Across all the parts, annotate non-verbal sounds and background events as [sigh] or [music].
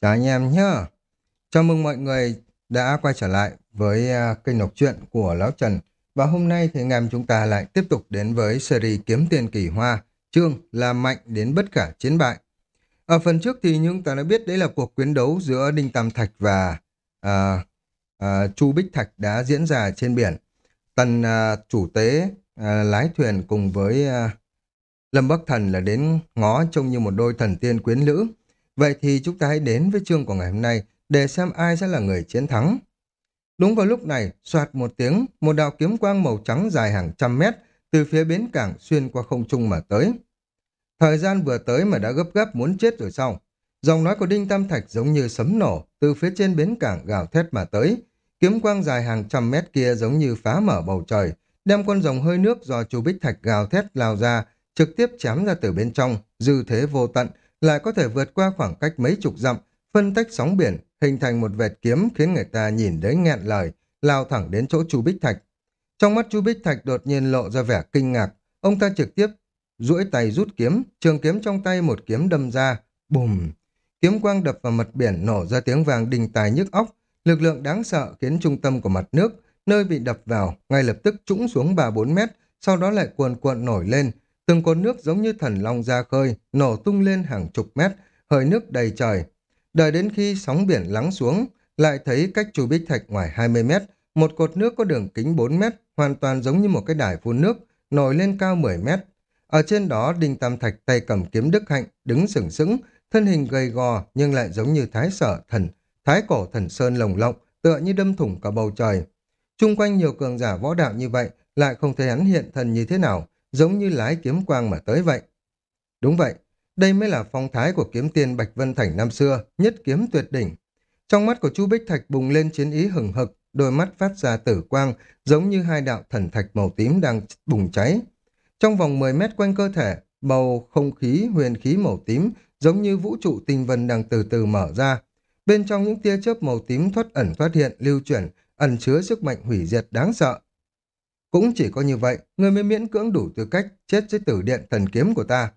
Chào anh em nhé. Chào mừng mọi người đã quay trở lại với à, kênh đọc truyện của Lão Trần. Và hôm nay thì anh em chúng ta lại tiếp tục đến với series Kiếm Tiền Kỳ Hoa, chương là mạnh đến bất khả chiến bại. Ở phần trước thì chúng ta đã biết đấy là cuộc quyến đấu giữa Đinh Tam Thạch và à, à, Chu Bích Thạch đã diễn ra trên biển. Tần à, chủ tế à, lái thuyền cùng với à, Lâm Bắc Thần là đến ngó trông như một đôi thần tiên quyến lữ. Vậy thì chúng ta hãy đến với chương của ngày hôm nay để xem ai sẽ là người chiến thắng. Đúng vào lúc này, soạt một tiếng, một đạo kiếm quang màu trắng dài hàng trăm mét từ phía bến cảng xuyên qua không trung mà tới. Thời gian vừa tới mà đã gấp gáp muốn chết rồi sao? Dòng nói của Đinh Tam Thạch giống như sấm nổ từ phía trên bến cảng gào thét mà tới. Kiếm quang dài hàng trăm mét kia giống như phá mở bầu trời, đem con rồng hơi nước do chú Bích Thạch gào thét lao ra, trực tiếp chém ra từ bên trong, dư thế vô tận, lại có thể vượt qua khoảng cách mấy chục dặm, phân tách sóng biển, hình thành một vệt kiếm khiến người ta nhìn đến nghẹn lời, lao thẳng đến chỗ Chu Bích Thạch. Trong mắt Chu Bích Thạch đột nhiên lộ ra vẻ kinh ngạc, ông ta trực tiếp duỗi tay rút kiếm, trường kiếm trong tay một kiếm đâm ra, bùm. Kiếm quang đập vào mặt biển nổ ra tiếng vàng đình tài nhức óc, lực lượng đáng sợ khiến trung tâm của mặt nước, nơi bị đập vào, ngay lập tức trũng xuống 3-4 mét, sau đó lại cuồn cuộn nổi lên, Từng cột nước giống như thần long ra khơi, nổ tung lên hàng chục mét, hơi nước đầy trời. Đợi đến khi sóng biển lắng xuống, lại thấy cách chu Bích Thạch ngoài 20 mét, một cột nước có đường kính 4 mét, hoàn toàn giống như một cái đài phun nước, nổi lên cao 10 mét. Ở trên đó, Đinh Tam Thạch tay cầm kiếm Đức Hạnh, đứng sừng sững, thân hình gầy gò nhưng lại giống như thái sở thần, thái cổ thần sơn lồng lộng, tựa như đâm thủng cả bầu trời. Trung quanh nhiều cường giả võ đạo như vậy, lại không thấy hắn hiện thần như thế nào, giống như lái kiếm quang mà tới vậy. Đúng vậy, đây mới là phong thái của kiếm tiên Bạch Vân Thành năm xưa, nhất kiếm tuyệt đỉnh. Trong mắt của chú Bích Thạch bùng lên chiến ý hừng hực, đôi mắt phát ra tử quang, giống như hai đạo thần thạch màu tím đang bùng cháy. Trong vòng 10 mét quanh cơ thể, bầu không khí huyền khí màu tím giống như vũ trụ tinh vân đang từ từ mở ra. Bên trong những tia chớp màu tím thoát ẩn thoát hiện lưu chuyển, ẩn chứa sức mạnh hủy diệt đáng sợ. Cũng chỉ có như vậy, người mới miễn cưỡng đủ tư cách chết dưới tử điện thần kiếm của ta.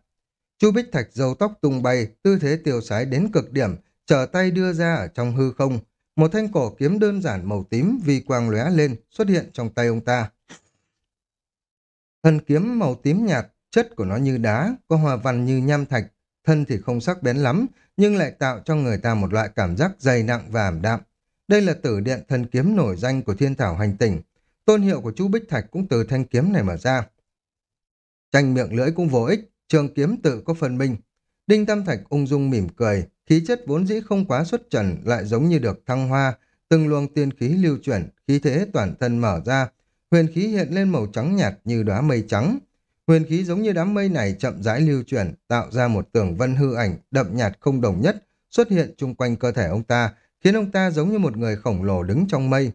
Chu Bích Thạch dâu tóc tung bay, tư thế tiêu sái đến cực điểm, trở tay đưa ra ở trong hư không. Một thanh cổ kiếm đơn giản màu tím vi quang lóe lên xuất hiện trong tay ông ta. Thần kiếm màu tím nhạt, chất của nó như đá, có hòa văn như nham thạch, thân thì không sắc bén lắm, nhưng lại tạo cho người ta một loại cảm giác dày nặng và ảm đạm. Đây là tử điện thần kiếm nổi danh của thiên thảo hành tỉnh, Tôn hiệu của chú Bích Thạch cũng từ thanh kiếm này mà ra. Tranh miệng lưỡi cũng vô ích, trường kiếm tự có phần minh. Đinh Tam Thạch ung dung mỉm cười, khí chất vốn dĩ không quá xuất trần lại giống như được thăng hoa, từng luồng tiên khí lưu chuyển, khí thế toàn thân mở ra, huyền khí hiện lên màu trắng nhạt như đóa mây trắng. Huyền khí giống như đám mây này chậm rãi lưu chuyển, tạo ra một tường vân hư ảnh đậm nhạt không đồng nhất, xuất hiện chung quanh cơ thể ông ta, khiến ông ta giống như một người khổng lồ đứng trong mây.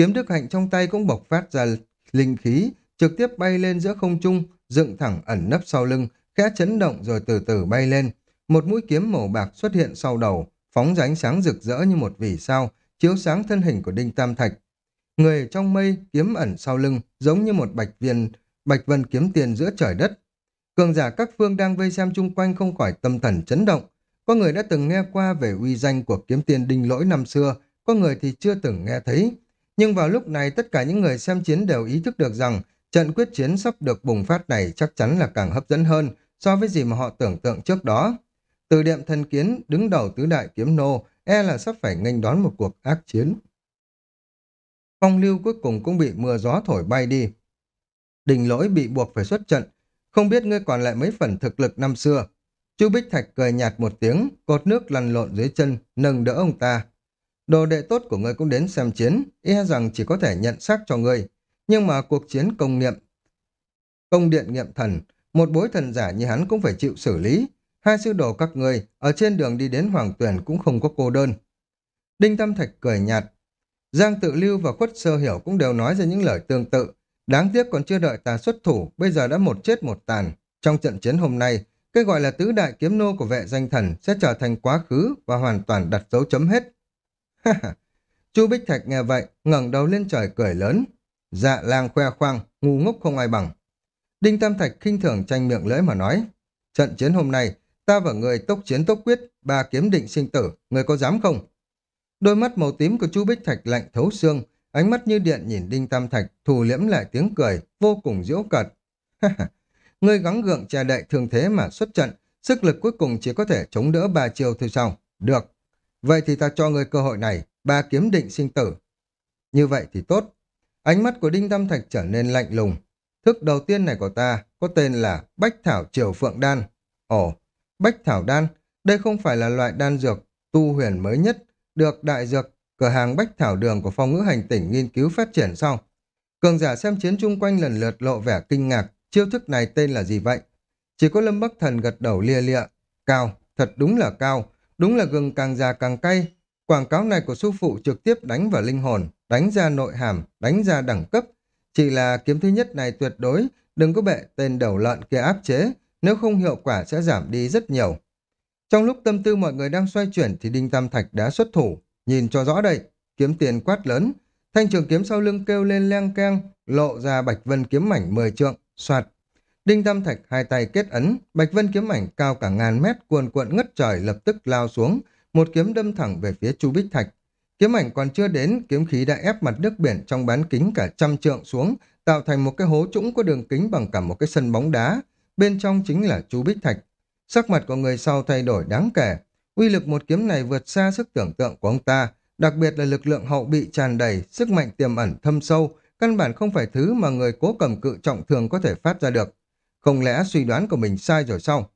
Kiếm đức hạnh trong tay cũng bộc phát ra linh khí, trực tiếp bay lên giữa không trung, dựng thẳng ẩn nấp sau lưng, khẽ chấn động rồi từ từ bay lên. Một mũi kiếm màu bạc xuất hiện sau đầu, phóng ra ánh sáng rực rỡ như một vì sao, chiếu sáng thân hình của Đinh Tam Thạch. Người trong mây, kiếm ẩn sau lưng, giống như một bạch viên, bạch vân kiếm tiền giữa trời đất. Cường giả các phương đang vây xem chung quanh không khỏi tâm thần chấn động. Có người đã từng nghe qua về uy danh của kiếm tiền đinh lỗi năm xưa, có người thì chưa từng nghe thấy. Nhưng vào lúc này tất cả những người xem chiến đều ý thức được rằng trận quyết chiến sắp được bùng phát này chắc chắn là càng hấp dẫn hơn so với gì mà họ tưởng tượng trước đó. Từ điệm thần kiến đứng đầu tứ đại kiếm nô e là sắp phải nghênh đón một cuộc ác chiến. Phong lưu cuối cùng cũng bị mưa gió thổi bay đi. Đình lỗi bị buộc phải xuất trận. Không biết ngươi còn lại mấy phần thực lực năm xưa. Chu Bích Thạch cười nhạt một tiếng, cột nước lăn lộn dưới chân, nâng đỡ ông ta. Đồ đệ tốt của ngươi cũng đến xem chiến, e rằng chỉ có thể nhận xác cho ngươi. Nhưng mà cuộc chiến công niệm, công điện nghiệm thần, một bối thần giả như hắn cũng phải chịu xử lý. Hai sư đồ các ngươi ở trên đường đi đến Hoàng Tuyển cũng không có cô đơn. Đinh tam Thạch cười nhạt. Giang Tự Lưu và Khuất Sơ Hiểu cũng đều nói ra những lời tương tự. Đáng tiếc còn chưa đợi ta xuất thủ, bây giờ đã một chết một tàn. Trong trận chiến hôm nay, cái gọi là tứ đại kiếm nô của vệ danh thần sẽ trở thành quá khứ và hoàn toàn đặt dấu chấm hết. [laughs] Chu Bích Thạch nghe vậy, ngẩng đầu lên trời cười lớn. Dạ lang khoe khoang, ngu ngốc không ai bằng. Đinh Tam Thạch khinh thường tranh miệng lưỡi mà nói. Trận chiến hôm nay, Ta và người tốc chiến tốc quyết, ba kiếm định sinh tử, người có dám không? Đôi mắt màu tím của chu Bích Thạch lạnh thấu xương, ánh mắt như điện nhìn Đinh Tam Thạch, thù liễm lại tiếng cười, vô cùng diễu cợt. [laughs] ngươi gắng gượng che đậy thường thế mà xuất trận, sức lực cuối cùng chỉ có thể chống đỡ ba chiều thôi sao? Được. Vậy thì ta cho người cơ hội này, ba kiếm định sinh tử. Như vậy thì tốt. Ánh mắt của Đinh Tam Thạch trở nên lạnh lùng. Thức đầu tiên này của ta có tên là Bách Thảo Triều Phượng Đan. Ồ, Bách Thảo Đan, đây không phải là loại đan dược tu huyền mới nhất, được đại dược cửa hàng Bách Thảo Đường của phòng ngữ hành tỉnh nghiên cứu phát triển sau. Cường giả xem chiến chung quanh lần lượt lộ vẻ kinh ngạc, chiêu thức này tên là gì vậy? Chỉ có Lâm Bắc Thần gật đầu lia lịa. Cao, thật đúng là cao, đúng là gừng càng già càng cay. Quảng cáo này của sư phụ trực tiếp đánh vào linh hồn, đánh ra nội hàm, đánh ra đẳng cấp. Chỉ là kiếm thứ nhất này tuyệt đối, đừng có bệ tên đầu lợn kia áp chế, nếu không hiệu quả sẽ giảm đi rất nhiều. Trong lúc tâm tư mọi người đang xoay chuyển thì Đinh Tam Thạch đã xuất thủ, nhìn cho rõ đây, kiếm tiền quát lớn. Thanh trường kiếm sau lưng kêu lên leng keng, lộ ra bạch vân kiếm mảnh 10 trượng, soạt. Đinh Tam Thạch hai tay kết ấn, bạch vân kiếm ảnh cao cả ngàn mét cuồn cuộn ngất trời lập tức lao xuống, một kiếm đâm thẳng về phía Chu Bích Thạch. Kiếm ảnh còn chưa đến, kiếm khí đã ép mặt nước biển trong bán kính cả trăm trượng xuống, tạo thành một cái hố trũng có đường kính bằng cả một cái sân bóng đá. Bên trong chính là Chu Bích Thạch. Sắc mặt của người sau thay đổi đáng kể. Uy lực một kiếm này vượt xa sức tưởng tượng của ông ta, đặc biệt là lực lượng hậu bị tràn đầy, sức mạnh tiềm ẩn thâm sâu, căn bản không phải thứ mà người cố cầm cự trọng thường có thể phát ra được. Không lẽ suy đoán của mình sai rồi sao?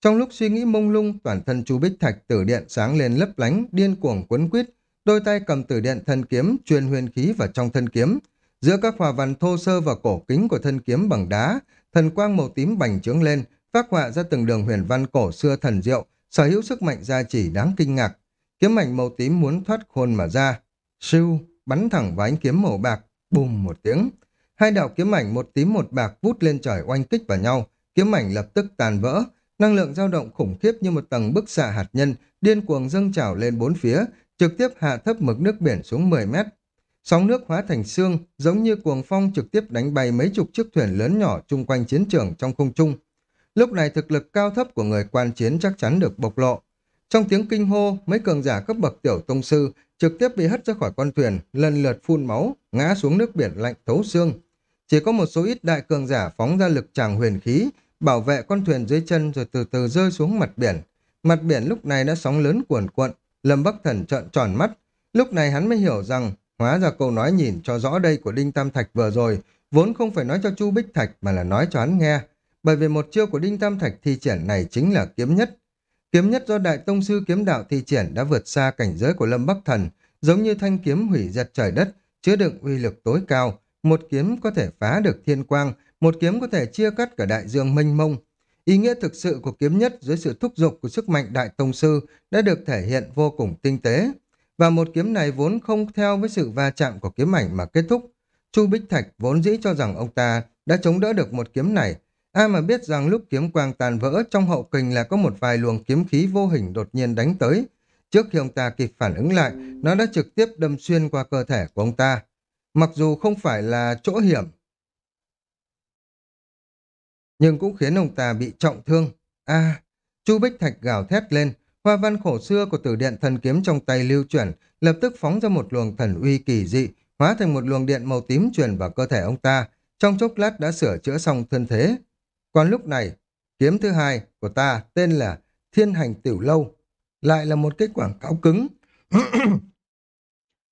Trong lúc suy nghĩ mông lung, toàn thân chú Bích Thạch tử điện sáng lên lấp lánh, điên cuồng quấn quýt, đôi tay cầm tử điện thân kiếm, truyền huyền khí vào trong thân kiếm. Giữa các hòa văn thô sơ và cổ kính của thân kiếm bằng đá, thần quang màu tím bành trướng lên, phát họa ra từng đường huyền văn cổ xưa thần diệu, sở hữu sức mạnh gia chỉ đáng kinh ngạc. Kiếm mảnh màu tím muốn thoát khôn mà ra. Siêu, bắn thẳng vào ánh kiếm màu bạc, bùm một tiếng. Hai đạo kiếm ảnh một tím một bạc vút lên trời oanh kích vào nhau, kiếm ảnh lập tức tàn vỡ, năng lượng dao động khủng khiếp như một tầng bức xạ hạt nhân, điên cuồng dâng trào lên bốn phía, trực tiếp hạ thấp mực nước biển xuống 10 mét. Sóng nước hóa thành xương, giống như cuồng phong trực tiếp đánh bay mấy chục chiếc thuyền lớn nhỏ chung quanh chiến trường trong không trung. Lúc này thực lực cao thấp của người quan chiến chắc chắn được bộc lộ. Trong tiếng kinh hô, mấy cường giả cấp bậc tiểu tông sư trực tiếp bị hất ra khỏi con thuyền, lần lượt phun máu, ngã xuống nước biển lạnh thấu xương. Chỉ có một số ít đại cường giả phóng ra lực tràng huyền khí, bảo vệ con thuyền dưới chân rồi từ từ rơi xuống mặt biển. Mặt biển lúc này đã sóng lớn cuồn cuộn, Lâm Bắc Thần trợn tròn mắt. Lúc này hắn mới hiểu rằng, hóa ra câu nói nhìn cho rõ đây của Đinh Tam Thạch vừa rồi, vốn không phải nói cho Chu Bích Thạch mà là nói cho hắn nghe. Bởi vì một chiêu của Đinh Tam Thạch thi triển này chính là kiếm nhất. Kiếm nhất do Đại Tông Sư Kiếm Đạo thi triển đã vượt xa cảnh giới của Lâm Bắc Thần, giống như thanh kiếm hủy diệt trời đất, chứa đựng uy lực tối cao. Một kiếm có thể phá được thiên quang, một kiếm có thể chia cắt cả đại dương mênh mông. Ý nghĩa thực sự của kiếm nhất dưới sự thúc giục của sức mạnh đại tông sư đã được thể hiện vô cùng tinh tế. Và một kiếm này vốn không theo với sự va chạm của kiếm ảnh mà kết thúc. Chu Bích Thạch vốn dĩ cho rằng ông ta đã chống đỡ được một kiếm này. Ai mà biết rằng lúc kiếm quang tàn vỡ trong hậu kình là có một vài luồng kiếm khí vô hình đột nhiên đánh tới. Trước khi ông ta kịp phản ứng lại, nó đã trực tiếp đâm xuyên qua cơ thể của ông ta. Mặc dù không phải là chỗ hiểm, nhưng cũng khiến ông ta bị trọng thương. A, Chu Bích Thạch gào thét lên, hoa văn khổ xưa của tử điện thần kiếm trong tay lưu chuyển, lập tức phóng ra một luồng thần uy kỳ dị, hóa thành một luồng điện màu tím truyền vào cơ thể ông ta, trong chốc lát đã sửa chữa xong thân thế. Còn lúc này, kiếm thứ hai của ta tên là Thiên Hành Tiểu Lâu, lại là một cái quảng cáo cứng. [clears throat]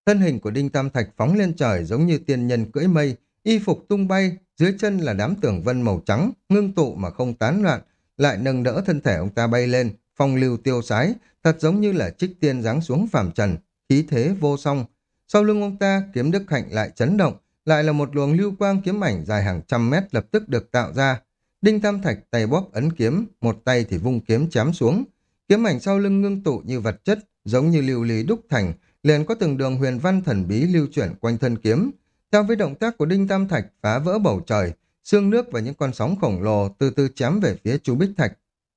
Thân hình của Đinh Tam Thạch phóng lên trời giống như tiên nhân cưỡi mây, y phục tung bay, dưới chân là đám tường vân màu trắng, ngưng tụ mà không tán loạn, lại nâng đỡ thân thể ông ta bay lên, phong lưu tiêu sái, thật giống như là trích tiên giáng xuống phàm trần, khí thế vô song. Sau lưng ông ta, kiếm đức hạnh lại chấn động, lại là một luồng lưu quang kiếm ảnh dài hàng trăm mét lập tức được tạo ra. Đinh Tam Thạch tay bóp ấn kiếm, một tay thì vung kiếm chém xuống. Kiếm ảnh sau lưng ngưng tụ như vật chất, giống như lưu lý đúc thành, liền có từng đường huyền văn thần bí lưu chuyển quanh thân kiếm, theo với động tác của Đinh Tam Thạch phá vỡ bầu trời, xương nước và những con sóng khổng lồ từ từ chém về phía chú Bích Thạch.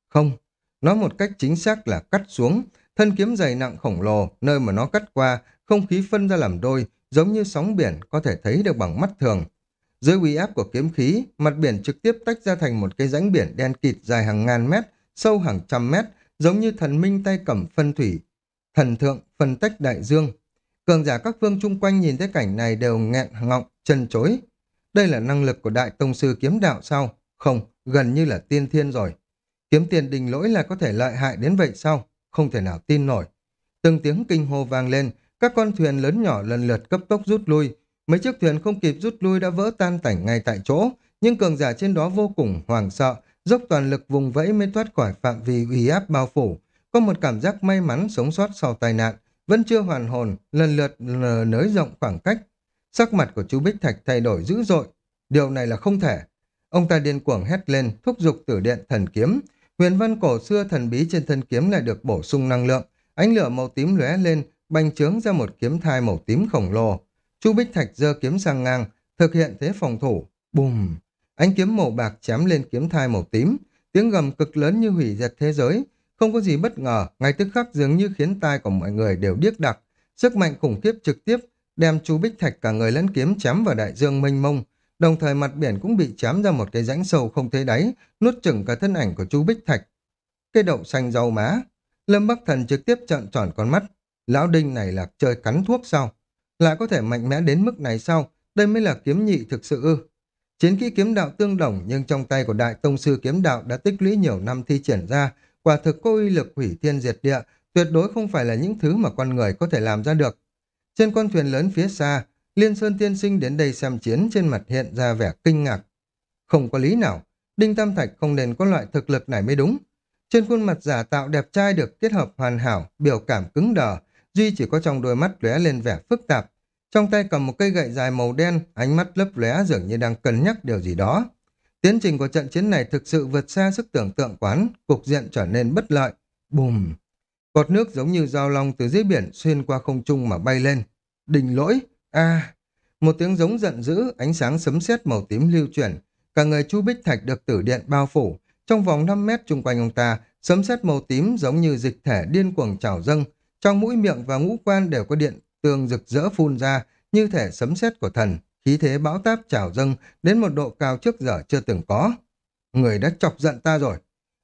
Không, nói một cách chính xác là cắt xuống, thân kiếm dày nặng khổng lồ, nơi mà nó cắt qua, không khí phân ra làm đôi, giống như sóng biển có thể thấy được bằng mắt thường. Dưới uy áp của kiếm khí, mặt biển trực tiếp tách ra thành một cái rãnh biển đen kịt dài hàng ngàn mét, sâu hàng trăm mét, giống như thần minh tay cầm phân thủy, thần thượng phân tách đại dương. Cường giả các phương chung quanh nhìn thấy cảnh này đều nghẹn ngọng, chân chối. Đây là năng lực của đại tông sư kiếm đạo sao? Không, gần như là tiên thiên rồi. Kiếm tiền đình lỗi là có thể lợi hại đến vậy sao? Không thể nào tin nổi. Từng tiếng kinh hô vang lên, các con thuyền lớn nhỏ lần lượt cấp tốc rút lui. Mấy chiếc thuyền không kịp rút lui đã vỡ tan tảnh ngay tại chỗ, nhưng cường giả trên đó vô cùng hoảng sợ, dốc toàn lực vùng vẫy mới thoát khỏi phạm vi uy áp bao phủ. Có một cảm giác may mắn sống sót sau tai nạn, vẫn chưa hoàn hồn, lần lượt nới rộng khoảng cách. Sắc mặt của chú Bích Thạch thay đổi dữ dội. Điều này là không thể. Ông ta điên cuồng hét lên, thúc giục tử điện thần kiếm. Huyền văn cổ xưa thần bí trên thân kiếm lại được bổ sung năng lượng. Ánh lửa màu tím lóe lên, bành trướng ra một kiếm thai màu tím khổng lồ. Chu Bích Thạch giơ kiếm sang ngang, thực hiện thế phòng thủ. Bùm! Ánh kiếm màu bạc chém lên kiếm thai màu tím. Tiếng gầm cực lớn như hủy diệt thế giới. Không có gì bất ngờ, ngay tức khắc dường như khiến tai của mọi người đều điếc đặc. Sức mạnh khủng khiếp trực tiếp đem chú Bích Thạch cả người lẫn kiếm chém vào đại dương mênh mông. Đồng thời mặt biển cũng bị chém ra một cái rãnh sâu không thấy đáy, nuốt chửng cả thân ảnh của chú Bích Thạch. Cây đậu xanh rau má. Lâm Bắc Thần trực tiếp trợn tròn con mắt. Lão Đinh này là chơi cắn thuốc sao? Lại có thể mạnh mẽ đến mức này sao? Đây mới là kiếm nhị thực sự ư. Chiến kỹ kiếm đạo tương đồng nhưng trong tay của Đại Tông Sư Kiếm Đạo đã tích lũy nhiều năm thi triển ra, quả thực có uy lực hủy thiên diệt địa, tuyệt đối không phải là những thứ mà con người có thể làm ra được. Trên con thuyền lớn phía xa, Liên Sơn Tiên Sinh đến đây xem chiến trên mặt hiện ra vẻ kinh ngạc. Không có lý nào, Đinh Tam Thạch không nên có loại thực lực này mới đúng. Trên khuôn mặt giả tạo đẹp trai được kết hợp hoàn hảo, biểu cảm cứng đờ, Duy chỉ có trong đôi mắt lóe lên vẻ phức tạp. Trong tay cầm một cây gậy dài màu đen, ánh mắt lấp lóe dường như đang cân nhắc điều gì đó. Tiến trình của trận chiến này thực sự vượt xa sức tưởng tượng quán, cục diện trở nên bất lợi. Bùm! Cột nước giống như dao long từ dưới biển xuyên qua không trung mà bay lên. Đình lỗi! a Một tiếng giống giận dữ, ánh sáng sấm sét màu tím lưu chuyển. Cả người Chu Bích Thạch được tử điện bao phủ. Trong vòng 5 mét chung quanh ông ta, sấm sét màu tím giống như dịch thể điên cuồng trào dâng. Trong mũi miệng và ngũ quan đều có điện tường rực rỡ phun ra, như thể sấm sét của thần, khí thế bão táp trào dâng đến một độ cao trước giờ chưa từng có. Người đã chọc giận ta rồi.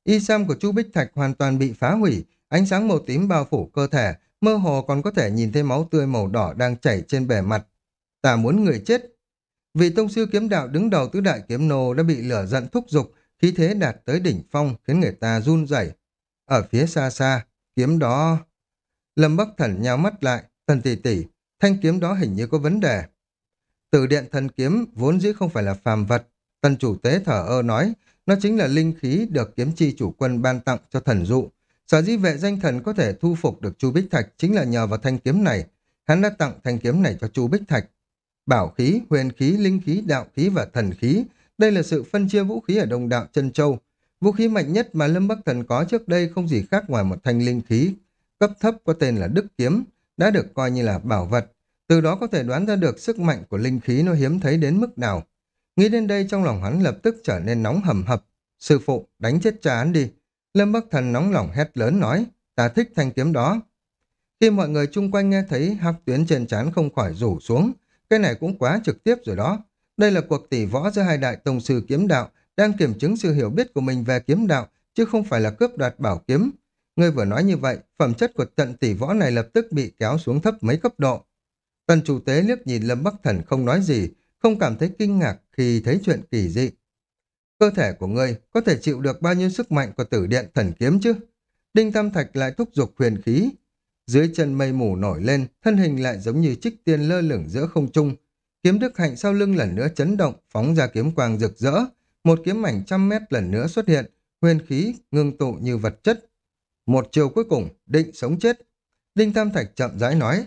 Y sam của Chu Bích Thạch hoàn toàn bị phá hủy, ánh sáng màu tím bao phủ cơ thể, mơ hồ còn có thể nhìn thấy máu tươi màu đỏ đang chảy trên bề mặt. Ta muốn người chết. Vị tông sư kiếm đạo đứng đầu tứ đại kiếm nô đã bị lửa giận thúc giục, khí thế đạt tới đỉnh phong khiến người ta run rẩy. Ở phía xa xa, kiếm đó... Lâm Bắc Thần nhào mắt lại, thần tỷ tỷ, thanh kiếm đó hình như có vấn đề. Từ điện thần kiếm vốn dĩ không phải là phàm vật. Tần chủ tế thở ơ nói, nó chính là linh khí được kiếm chi chủ quân ban tặng cho thần dụ. Sở dĩ vệ danh thần có thể thu phục được Chu Bích Thạch chính là nhờ vào thanh kiếm này. Hắn đã tặng thanh kiếm này cho Chu Bích Thạch. Bảo khí, huyền khí, linh khí, đạo khí và thần khí. Đây là sự phân chia vũ khí ở Đông Đạo chân Châu. Vũ khí mạnh nhất mà Lâm Bắc Thần có trước đây không gì khác ngoài một thanh linh khí cấp thấp có tên là Đức Kiếm, đã được coi như là bảo vật. Từ đó có thể đoán ra được sức mạnh của linh khí nó hiếm thấy đến mức nào. Nghĩ đến đây trong lòng hắn lập tức trở nên nóng hầm hập. Sư phụ, đánh chết cha hắn đi. Lâm Bắc Thần nóng lòng hét lớn nói, ta thích thanh kiếm đó. Khi mọi người chung quanh nghe thấy hắc tuyến trên trán không khỏi rủ xuống, cái này cũng quá trực tiếp rồi đó. Đây là cuộc tỷ võ giữa hai đại tông sư kiếm đạo, đang kiểm chứng sự hiểu biết của mình về kiếm đạo, chứ không phải là cướp đoạt bảo kiếm. Ngươi vừa nói như vậy, phẩm chất của trận tỷ võ này lập tức bị kéo xuống thấp mấy cấp độ. Tần chủ tế liếc nhìn Lâm Bắc Thần không nói gì, không cảm thấy kinh ngạc khi thấy chuyện kỳ dị. Cơ thể của ngươi có thể chịu được bao nhiêu sức mạnh của tử điện thần kiếm chứ? Đinh Tam Thạch lại thúc giục huyền khí. Dưới chân mây mù nổi lên, thân hình lại giống như trích tiên lơ lửng giữa không trung. Kiếm đức hạnh sau lưng lần nữa chấn động, phóng ra kiếm quang rực rỡ. Một kiếm mảnh trăm mét lần nữa xuất hiện, huyền khí ngưng tụ như vật chất, một chiều cuối cùng, định sống chết. Đinh Tam Thạch chậm rãi nói,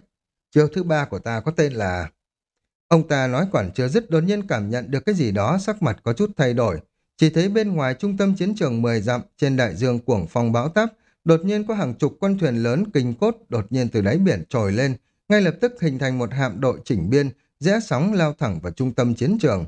chiêu thứ ba của ta có tên là... Ông ta nói còn chưa dứt đột nhiên cảm nhận được cái gì đó sắc mặt có chút thay đổi. Chỉ thấy bên ngoài trung tâm chiến trường 10 dặm trên đại dương cuồng phong bão táp, đột nhiên có hàng chục con thuyền lớn kinh cốt đột nhiên từ đáy biển trồi lên, ngay lập tức hình thành một hạm đội chỉnh biên, rẽ sóng lao thẳng vào trung tâm chiến trường.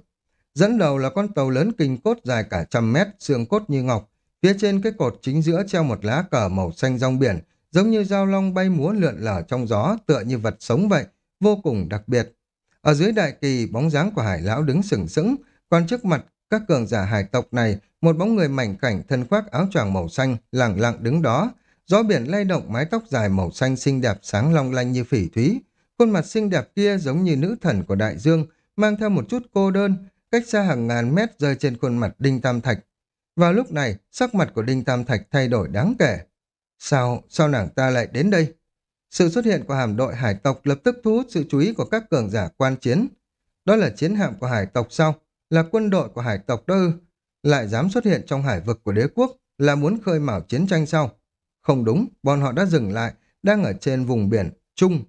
Dẫn đầu là con tàu lớn kinh cốt dài cả trăm mét, xương cốt như ngọc, Phía trên cái cột chính giữa treo một lá cờ màu xanh rong biển, giống như dao long bay múa lượn lờ trong gió, tựa như vật sống vậy, vô cùng đặc biệt. Ở dưới đại kỳ, bóng dáng của hải lão đứng sừng sững, còn trước mặt các cường giả hải tộc này, một bóng người mảnh khảnh thân khoác áo choàng màu xanh, lẳng lặng đứng đó. Gió biển lay động mái tóc dài màu xanh xinh đẹp sáng long lanh như phỉ thúy. Khuôn mặt xinh đẹp kia giống như nữ thần của đại dương, mang theo một chút cô đơn, cách xa hàng ngàn mét rơi trên khuôn mặt Đinh Tam Thạch. Vào lúc này, sắc mặt của Đinh Tam Thạch thay đổi đáng kể. Sao, sao nàng ta lại đến đây? Sự xuất hiện của hàm đội hải tộc lập tức thu hút sự chú ý của các cường giả quan chiến. Đó là chiến hạm của hải tộc sao? Là quân đội của hải tộc đó ư? Lại dám xuất hiện trong hải vực của đế quốc là muốn khơi mào chiến tranh sao? Không đúng, bọn họ đã dừng lại, đang ở trên vùng biển Trung.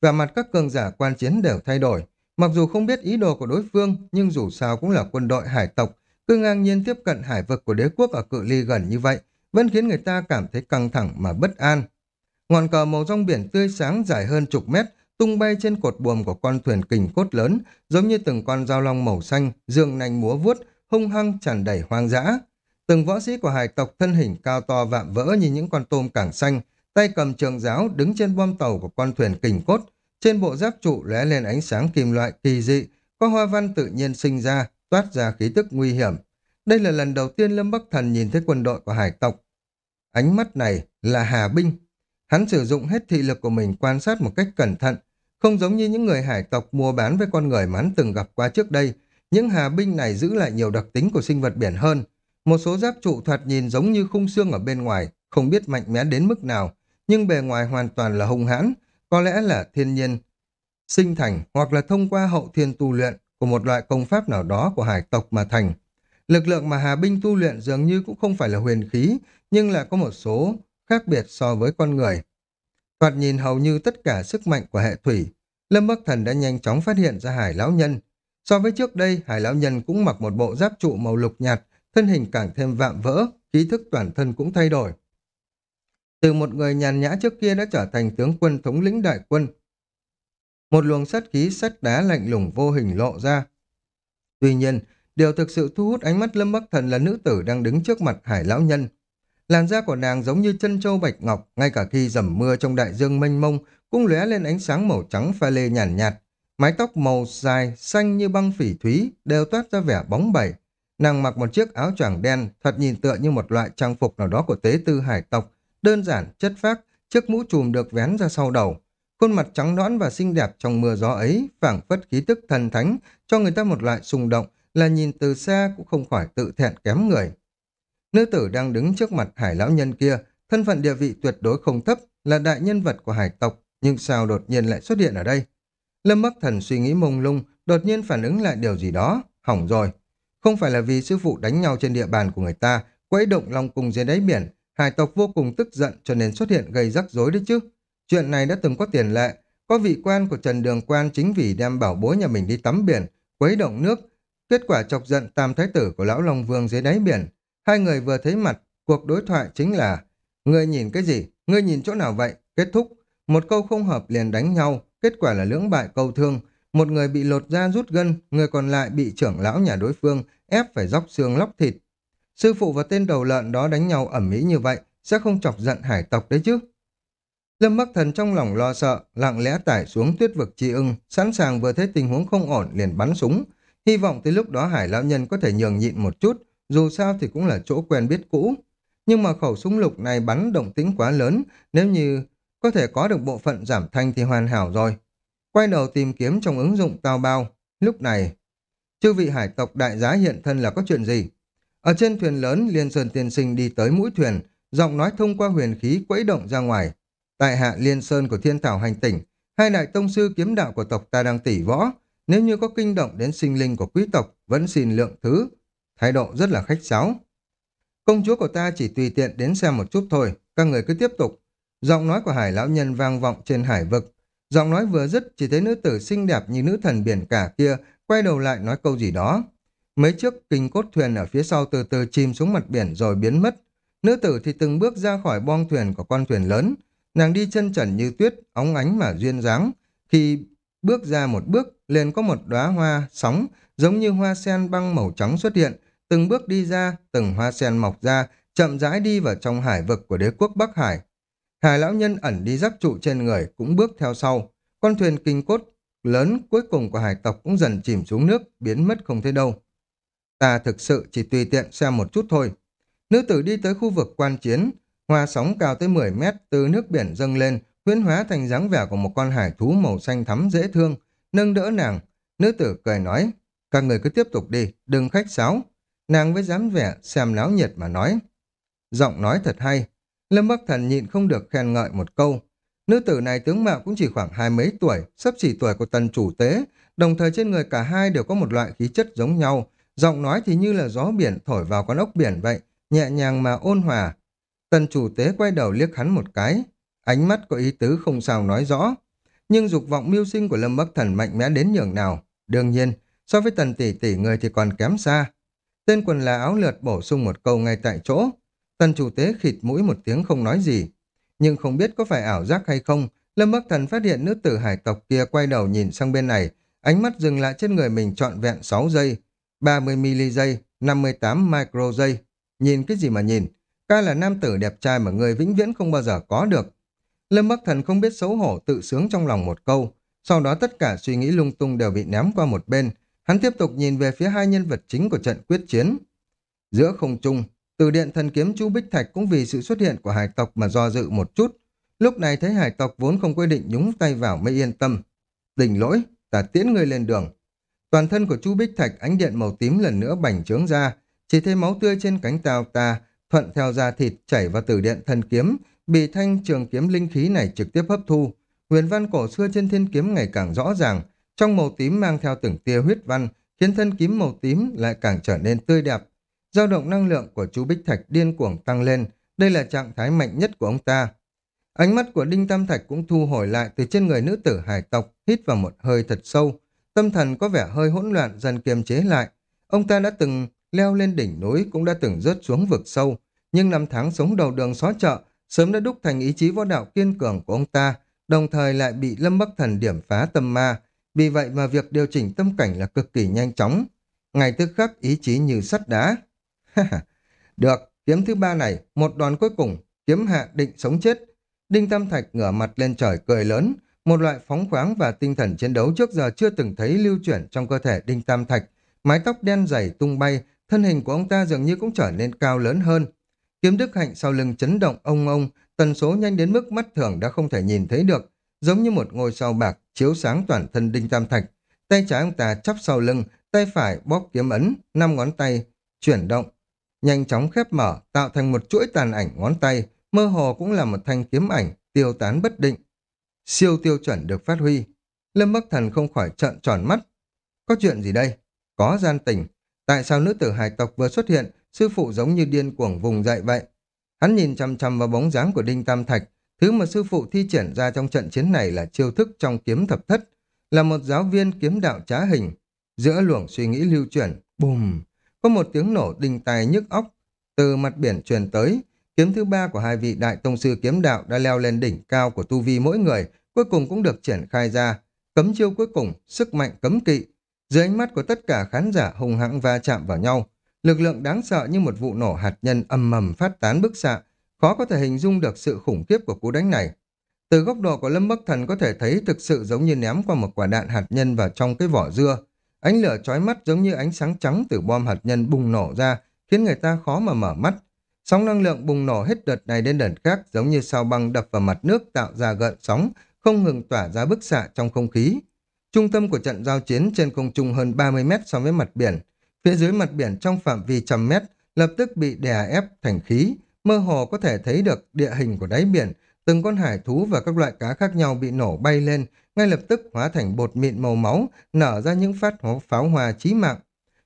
Và mặt các cường giả quan chiến đều thay đổi. Mặc dù không biết ý đồ của đối phương, nhưng dù sao cũng là quân đội hải tộc, cứ ngang nhiên tiếp cận hải vực của đế quốc ở cự ly gần như vậy, vẫn khiến người ta cảm thấy căng thẳng mà bất an. Ngọn cờ màu rong biển tươi sáng dài hơn chục mét, tung bay trên cột buồm của con thuyền kình cốt lớn, giống như từng con dao long màu xanh, dương nành múa vuốt, hung hăng tràn đầy hoang dã. Từng võ sĩ của hải tộc thân hình cao to vạm vỡ như những con tôm cảng xanh, tay cầm trường giáo đứng trên bom tàu của con thuyền kình cốt, trên bộ giáp trụ lóe lên ánh sáng kim loại kỳ dị, có hoa văn tự nhiên sinh ra, toát ra khí tức nguy hiểm. Đây là lần đầu tiên Lâm Bắc Thần nhìn thấy quân đội của hải tộc. Ánh mắt này là Hà Binh. Hắn sử dụng hết thị lực của mình quan sát một cách cẩn thận, không giống như những người hải tộc mua bán với con người mà hắn từng gặp qua trước đây. Những Hà Binh này giữ lại nhiều đặc tính của sinh vật biển hơn. Một số giáp trụ thoạt nhìn giống như khung xương ở bên ngoài, không biết mạnh mẽ đến mức nào, nhưng bề ngoài hoàn toàn là hung hãn, có lẽ là thiên nhiên sinh thành hoặc là thông qua hậu thiên tu luyện của một loại công pháp nào đó của hải tộc mà thành. Lực lượng mà Hà Binh tu luyện dường như cũng không phải là huyền khí, nhưng là có một số khác biệt so với con người. Thoạt nhìn hầu như tất cả sức mạnh của hệ thủy, Lâm Bắc Thần đã nhanh chóng phát hiện ra Hải Lão Nhân. So với trước đây, Hải Lão Nhân cũng mặc một bộ giáp trụ màu lục nhạt, thân hình càng thêm vạm vỡ, khí thức toàn thân cũng thay đổi. Từ một người nhàn nhã trước kia đã trở thành tướng quân thống lĩnh đại quân. Một luồng sát khí sắt đá lạnh lùng vô hình lộ ra. Tuy nhiên, điều thực sự thu hút ánh mắt Lâm Bắc Thần là nữ tử đang đứng trước mặt Hải Lão Nhân. Làn da của nàng giống như chân châu bạch ngọc, ngay cả khi dầm mưa trong đại dương mênh mông cũng lóe lên ánh sáng màu trắng pha lê nhàn nhạt, nhạt. Mái tóc màu dài, xanh như băng phỉ thúy, đều toát ra vẻ bóng bẩy. Nàng mặc một chiếc áo choàng đen, thật nhìn tựa như một loại trang phục nào đó của tế tư hải tộc, đơn giản, chất phác, chiếc mũ trùm được vén ra sau đầu. Khuôn mặt trắng nõn và xinh đẹp trong mưa gió ấy, phảng phất khí tức thần thánh, cho người ta một loại xung động, là nhìn từ xa cũng không khỏi tự thẹn kém người. Nữ tử đang đứng trước mặt hải lão nhân kia, thân phận địa vị tuyệt đối không thấp, là đại nhân vật của hải tộc, nhưng sao đột nhiên lại xuất hiện ở đây? Lâm Bắc Thần suy nghĩ mông lung, đột nhiên phản ứng lại điều gì đó, hỏng rồi. Không phải là vì sư phụ đánh nhau trên địa bàn của người ta, quấy động long cung dưới đáy biển, hải tộc vô cùng tức giận cho nên xuất hiện gây rắc rối đấy chứ. Chuyện này đã từng có tiền lệ, có vị quan của Trần Đường Quan chính vì đem bảo bối nhà mình đi tắm biển, quấy động nước, kết quả chọc giận tam thái tử của lão Long Vương dưới đáy biển. Hai người vừa thấy mặt, cuộc đối thoại chính là Ngươi nhìn cái gì? Ngươi nhìn chỗ nào vậy? Kết thúc. Một câu không hợp liền đánh nhau, kết quả là lưỡng bại câu thương. Một người bị lột da rút gân, người còn lại bị trưởng lão nhà đối phương ép phải dóc xương lóc thịt. Sư phụ và tên đầu lợn đó đánh nhau ẩm mỹ như vậy, sẽ không chọc giận hải tộc đấy chứ. Lâm Bắc Thần trong lòng lo sợ, lặng lẽ tải xuống tuyết vực chi ưng, sẵn sàng vừa thấy tình huống không ổn liền bắn súng. Hy vọng tới lúc đó hải lão nhân có thể nhường nhịn một chút, dù sao thì cũng là chỗ quen biết cũ. Nhưng mà khẩu súng lục này bắn động tĩnh quá lớn, nếu như có thể có được bộ phận giảm thanh thì hoàn hảo rồi. Quay đầu tìm kiếm trong ứng dụng tao bao, lúc này, chư vị hải tộc đại giá hiện thân là có chuyện gì? Ở trên thuyền lớn, Liên Sơn Tiên Sinh đi tới mũi thuyền, giọng nói thông qua huyền khí quẫy động ra ngoài. Tại hạ Liên Sơn của Thiên Thảo Hành Tỉnh, hai đại tông sư kiếm đạo của tộc ta đang tỉ võ. Nếu như có kinh động đến sinh linh của quý tộc, vẫn xin lượng thứ. Thái độ rất là khách sáo. Công chúa của ta chỉ tùy tiện đến xem một chút thôi, các người cứ tiếp tục. Giọng nói của hải lão nhân vang vọng trên hải vực. Giọng nói vừa dứt, chỉ thấy nữ tử xinh đẹp như nữ thần biển cả kia, quay đầu lại nói câu gì đó. Mấy chiếc kinh cốt thuyền ở phía sau từ từ chìm xuống mặt biển rồi biến mất. Nữ tử thì từng bước ra khỏi bong thuyền của con thuyền lớn. Nàng đi chân trần như tuyết, óng ánh mà duyên dáng. Khi bước ra một bước, liền có một đóa hoa sóng, giống như hoa sen băng màu trắng xuất hiện, từng bước đi ra, từng hoa sen mọc ra, chậm rãi đi vào trong hải vực của đế quốc Bắc Hải. Hải lão nhân ẩn đi giáp trụ trên người cũng bước theo sau. Con thuyền kinh cốt lớn cuối cùng của hải tộc cũng dần chìm xuống nước, biến mất không thấy đâu. Ta thực sự chỉ tùy tiện xem một chút thôi. Nữ tử đi tới khu vực quan chiến, hoa sóng cao tới 10 mét từ nước biển dâng lên, huyễn hóa thành dáng vẻ của một con hải thú màu xanh thắm dễ thương, nâng đỡ nàng. Nữ tử cười nói, các người cứ tiếp tục đi, đừng khách sáo. Nàng với dáng vẻ xem náo nhiệt mà nói. Giọng nói thật hay. Lâm Bắc Thần nhịn không được khen ngợi một câu. Nữ tử này tướng mạo cũng chỉ khoảng hai mấy tuổi, sắp chỉ tuổi của tần chủ tế, đồng thời trên người cả hai đều có một loại khí chất giống nhau, giọng nói thì như là gió biển thổi vào con ốc biển vậy, nhẹ nhàng mà ôn hòa. Tần chủ tế quay đầu liếc hắn một cái, ánh mắt có ý tứ không sao nói rõ. Nhưng dục vọng mưu sinh của Lâm Bắc Thần mạnh mẽ đến nhường nào. Đương nhiên, so với tần tỷ tỷ người thì còn kém xa. Tên quần là áo lượt bổ sung một câu ngay tại chỗ. Tần chủ tế khịt mũi một tiếng không nói gì. Nhưng không biết có phải ảo giác hay không, Lâm Bắc Thần phát hiện nữ tử hải tộc kia quay đầu nhìn sang bên này, ánh mắt dừng lại trên người mình trọn vẹn 6 giây, 30 mili giây, 58 micro giây. Nhìn cái gì mà nhìn? Ca là nam tử đẹp trai mà người vĩnh viễn không bao giờ có được. Lâm Bắc Thần không biết xấu hổ tự sướng trong lòng một câu. Sau đó tất cả suy nghĩ lung tung đều bị ném qua một bên. Hắn tiếp tục nhìn về phía hai nhân vật chính của trận quyết chiến. Giữa không trung, từ điện thần kiếm chú Bích Thạch cũng vì sự xuất hiện của hải tộc mà do dự một chút. Lúc này thấy hải tộc vốn không quy định nhúng tay vào mới yên tâm. Đỉnh lỗi, ta tiễn người lên đường. Toàn thân của chú Bích Thạch ánh điện màu tím lần nữa bành trướng ra, chỉ thấy máu tươi trên cánh tàu ta thuận theo da thịt chảy vào từ điện thần kiếm, bị thanh trường kiếm linh khí này trực tiếp hấp thu. Huyền văn cổ xưa trên thiên kiếm ngày càng rõ ràng, trong màu tím mang theo từng tia huyết văn, khiến thân kiếm màu tím lại càng trở nên tươi đẹp. dao động năng lượng của chú Bích Thạch điên cuồng tăng lên, đây là trạng thái mạnh nhất của ông ta. Ánh mắt của Đinh Tam Thạch cũng thu hồi lại từ trên người nữ tử hải tộc, hít vào một hơi thật sâu. Tâm thần có vẻ hơi hỗn loạn dần kiềm chế lại. Ông ta đã từng leo lên đỉnh núi, cũng đã từng rớt xuống vực sâu. Nhưng năm tháng sống đầu đường xó chợ, sớm đã đúc thành ý chí võ đạo kiên cường của ông ta, đồng thời lại bị Lâm Bắc Thần điểm phá tâm ma. Vì vậy mà việc điều chỉnh tâm cảnh là cực kỳ nhanh chóng. Ngày tức khắc ý chí như sắt đá. [laughs] Được, kiếm thứ ba này, một đòn cuối cùng, kiếm hạ định sống chết. Đinh Tam Thạch ngửa mặt lên trời cười lớn, một loại phóng khoáng và tinh thần chiến đấu trước giờ chưa từng thấy lưu chuyển trong cơ thể Đinh Tam Thạch. Mái tóc đen dày tung bay, thân hình của ông ta dường như cũng trở nên cao lớn hơn. Kiếm Đức Hạnh sau lưng chấn động ông ông, tần số nhanh đến mức mắt thường đã không thể nhìn thấy được, giống như một ngôi sao bạc chiếu sáng toàn thân Đinh Tam Thạch. Tay trái ông ta chắp sau lưng, tay phải bóp kiếm ấn, năm ngón tay chuyển động, nhanh chóng khép mở, tạo thành một chuỗi tàn ảnh ngón tay, mơ hồ cũng là một thanh kiếm ảnh, tiêu tán bất định. Siêu tiêu chuẩn được phát huy. Lâm Bắc Thần không khỏi trợn tròn mắt. Có chuyện gì đây? Có gian tình. Tại sao nữ tử hài tộc vừa xuất hiện, sư phụ giống như điên cuồng vùng dậy vậy? Hắn nhìn chằm chằm vào bóng dáng của Đinh Tam Thạch, thứ mà sư phụ thi triển ra trong trận chiến này là chiêu thức trong kiếm thập thất, là một giáo viên kiếm đạo trá hình. Giữa luồng suy nghĩ lưu chuyển, bùm, có một tiếng nổ đinh tai nhức óc từ mặt biển truyền tới, Kiếm thứ ba của hai vị đại tông sư kiếm đạo đã leo lên đỉnh cao của tu vi mỗi người, cuối cùng cũng được triển khai ra. Cấm chiêu cuối cùng, sức mạnh cấm kỵ. Dưới ánh mắt của tất cả khán giả hùng hãng va chạm vào nhau, lực lượng đáng sợ như một vụ nổ hạt nhân âm mầm phát tán bức xạ, khó có thể hình dung được sự khủng khiếp của cú đánh này. Từ góc độ của Lâm Bắc Thần có thể thấy thực sự giống như ném qua một quả đạn hạt nhân vào trong cái vỏ dưa. Ánh lửa chói mắt giống như ánh sáng trắng từ bom hạt nhân bùng nổ ra, khiến người ta khó mà mở mắt. Sóng năng lượng bùng nổ hết đợt này đến đợt khác giống như sao băng đập vào mặt nước tạo ra gợn sóng, không ngừng tỏa ra bức xạ trong không khí. Trung tâm của trận giao chiến trên không trung hơn 30 mét so với mặt biển. Phía dưới mặt biển trong phạm vi trăm mét lập tức bị đè ép thành khí, mơ hồ có thể thấy được địa hình của đáy biển, từng con hải thú và các loại cá khác nhau bị nổ bay lên, ngay lập tức hóa thành bột mịn màu máu, nở ra những phát pháo hoa chí mạng.